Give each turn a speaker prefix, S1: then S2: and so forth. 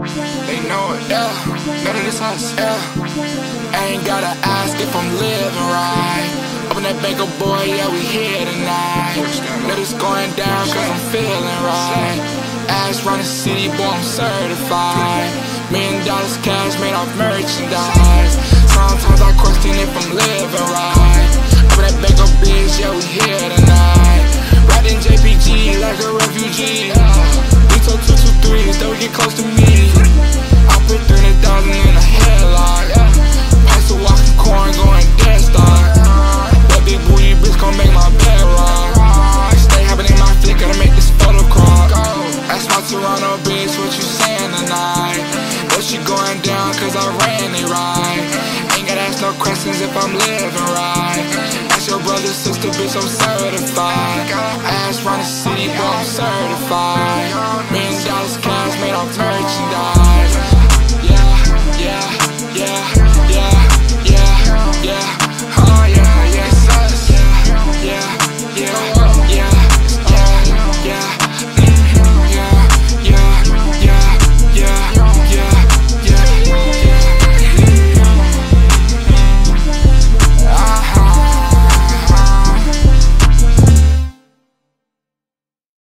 S1: They know it, yeah. Know that it's us, yeah. Ain't gotta ask if I'm living right. Open that bank, oh boy, yeah, we here tonight. Know it's going down cause I'm feeling right. Ass round the city, boy, I'm certified. Million dollars cash made off merchandise. Sometimes I question if I'm living right. Open that bank, oh bitch, yeah, we here tonight. Riding JPG like a refugee. Vito 223, don't get close to me. Toronto bitch, what you saying tonight? But she going down cause I ran it right. Ain't gotta ask no questions if I'm living right. Ask your brother, sister, bitch, I'm certified. Ass round the city, boy, I'm certified. Million dollars cash made off merchandise.